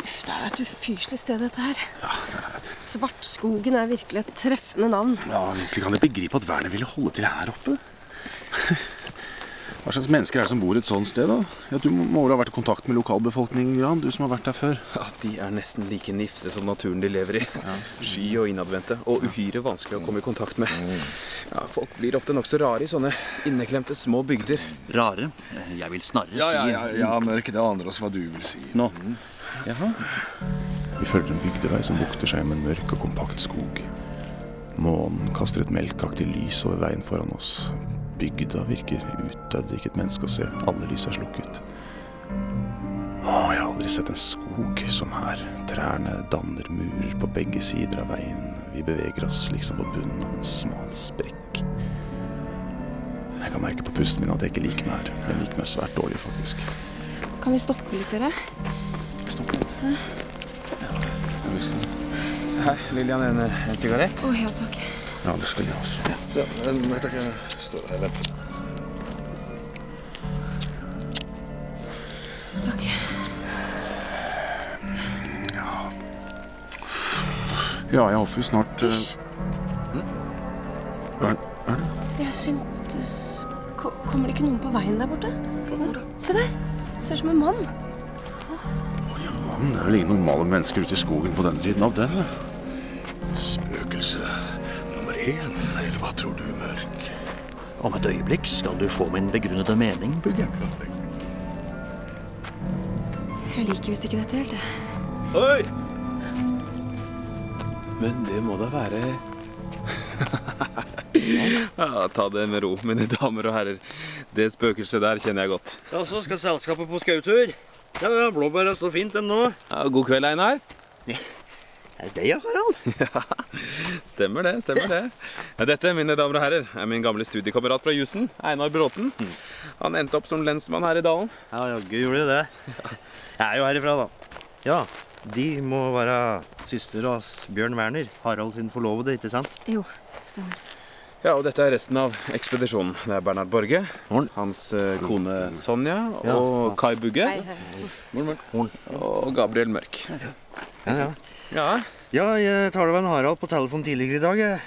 Uff, det er et ufyselig sted, dette her. Svartskogen er virkelig et treffende navn. Ja, Virkelig kan jeg begripe at vernet ville holde til her oppe? Hva slags mennesker er det som bor et sånt sted? da? Ja, Du må vel ha vært i kontakt med lokalbefolkningen, Gran, du som har vært der før? Ja, De er nesten like nifse som naturen de lever i. Sky og innadvendte, og uhyre vanskelig å komme i kontakt med. Ja, Folk blir ofte nokså rare i sånne inneklemte små bygder. Rare. Jeg vil snarere Ja, ja, ja, ja, Mørk, det aner oss hva du vil si. Nå. Jaha. Vi følger en bygdevei som bukter seg med en mørk og kompakt skog. Månen kaster et melkaktig lys over veien foran oss. Bygda virker utdødd, ikke et menneske å se. Alle lys er slukket. Å, jeg har aldri sett en skog som her. Trærne danner murer på begge sider av veien. Vi beveger oss liksom på bunnen av en smal sprekk. Jeg kan merke på pusten min at jeg ikke liker meg her. Jeg liker meg svært dårlig, faktisk. Kan vi stoppe litt, dere? Stoppe litt. Ja, ja. Se her, Lillian, en, en sigarett? Å ja, takk. Ja, det skal jeg også. Ja, men vet ikke, jeg står her. Takk. Ja, jeg håper vi snart eh, Hysj. er, er det? Jeg syntes Ko- Kommer det ikke noen på veien der borte? Se der. Ser ut som en mann. Mann, det er vel ingen normale mennesker ute i skogen på denne tiden av den Spøkelse én, eller hva tror du, Mørk? Om et øyeblikk skal du få min begrunnede mening, Bugge. Jeg liker visst ikke dette helt, jeg. Oi! Men det må da være Ja, Ta det med ro, mine damer og herrer. Det spøkelset der kjenner jeg godt. Ja, så skal selskapet på skautur. Ja, ja, blåbæra står fint ennå. Ja, god kveld, Einar. Er det deg, Harald? Stemmer det. stemmer det. Dette, mine damer og herrer, er min gamle studiekamerat fra jussen, Einar Bråten. Han endte opp som lensmann her i dalen. Ja, jaggu gjorde de det. Jeg er jo herifra, da. Ja, de må være søstera av Bjørn Werner, Harald sin forlovede, ikke sant? Jo, stemmer. Ja, og dette er resten av ekspedisjonen. Det er Bernhard Borge, Morgen. hans eh, kone Sonja Ja. og Kai Bugge Hei, hei. og Gabriel Mørk. Ja, ja. Ja, jeg taler med en Harald på telefon tidligere i dag.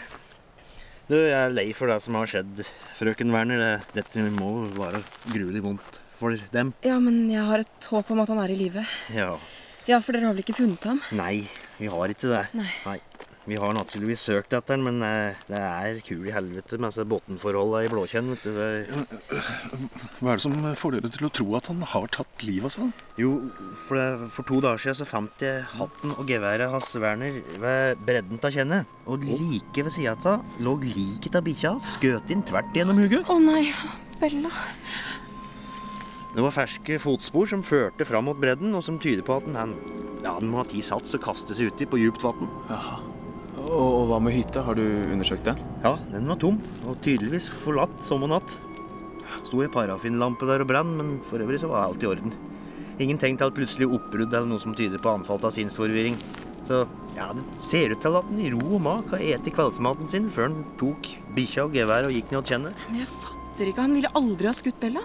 Du, jeg er lei for det som har skjedd, frøken Werner. Dette må være gruelig vondt for dem. Ja, men jeg har et håp om at han er i live. Ja. Ja, for dere har vel ikke funnet ham? Nei, vi har ikke det. Nei. Vi har naturligvis søkt etter den, men eh, det er kul i helvete med båtenforholdene i Blåkjenn. vet du. Hva er det som får dere til å tro at han har tatt livet av seg? Jo, for, det, for to dager siden så fant jeg hatten og geværet hans Werner ved bredden av kjennet. Og like ved sida av lå liket av bikkja hans, skutt inn tvert gjennom hodet. Å nei, Bella. Det var ferske fotspor som førte fram mot bredden, og som tyder på at han, ja, han må ha tid sats og kaste seg uti på djupt vann. Og, og hva med hytta? Har du undersøkt den? Ja, den var tom, og tydeligvis forlatt som og natt. Sto ei parafinlampe der og brann, men for øvrig så var alt i orden. Ingen tegn til et plutselig oppbrudd eller noe som tyder på anfall av sinnsforvirring. Så ja, det ser ut til at han i ro og mak har spist kveldsmaten sin før han tok bikkja og geværet og gikk ned og kjenne. Men jeg fatter ikke. Han ville aldri ha skutt Bella.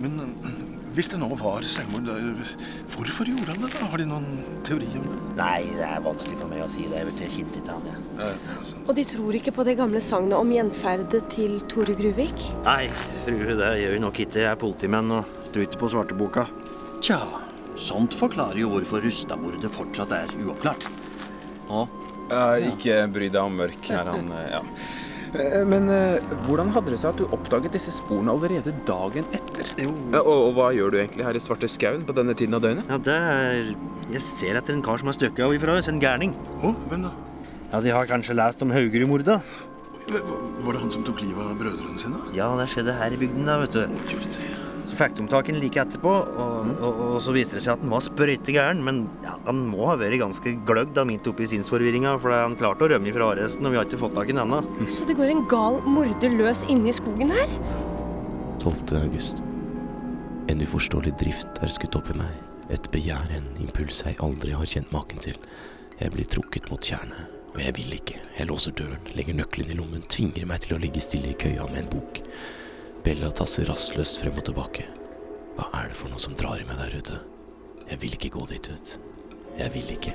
Men eh, hvis det nå var selvmord, eh, hvorfor gjorde han det? da? Har de noen teori om det? Nei, det er vanskelig for meg å si det. Jeg vet jeg kjente ikke han, jeg. Det sånn. Og de tror ikke på det gamle sagnet om gjenferdet til Tore Gruvik? Nei, frue, det gjør vi nok ikke. Jeg er politimenn og tror ikke på svarteboka. Tja, sånt forklarer jo hvorfor Rustadmordet fortsatt er uoppklart. Og Ja, ikke bry deg om Mørk. Her, han, eh, ja. Eh, Men eh, hvordan hadde det seg at du oppdaget disse sporene allerede dagen etter? Jo, Ja, og, og hva gjør du egentlig her i Svarte skauen på denne tiden av døgnet? ja, det er Jeg ser etter en kar som har stukket av ifra oss, en gærning. Å, men da? Ja, De har kanskje lest om Haugerud-mordet? Var det han som tok livet av brødrene sine? Ja, det skjedde her i bygden, da, vet du. Det? Så fikk de tak i den like etterpå, og, og, og så viste det seg at han var sprøyte gæren. Men ja, han må ha vært ganske gløgg da midt oppi sinnsforvirringa, for han klarte å rømme fra arresten, og vi har ikke fått tak i den ennå. Så det går en gal morder løs inne i skogen her? 12. august. En uforståelig drift er skutt opp i meg. Et begjær, en impuls jeg aldri har kjent maken til. Jeg blir trukket mot tjernet, Og jeg vil ikke. Jeg låser døren, legger nøkkelen i lommen, tvinger meg til å ligge stille i køya med en bok. Bella tasser rastløst frem og tilbake. Hva er det for noe som drar i meg der ute? Jeg vil ikke gå dit ut. Jeg vil ikke.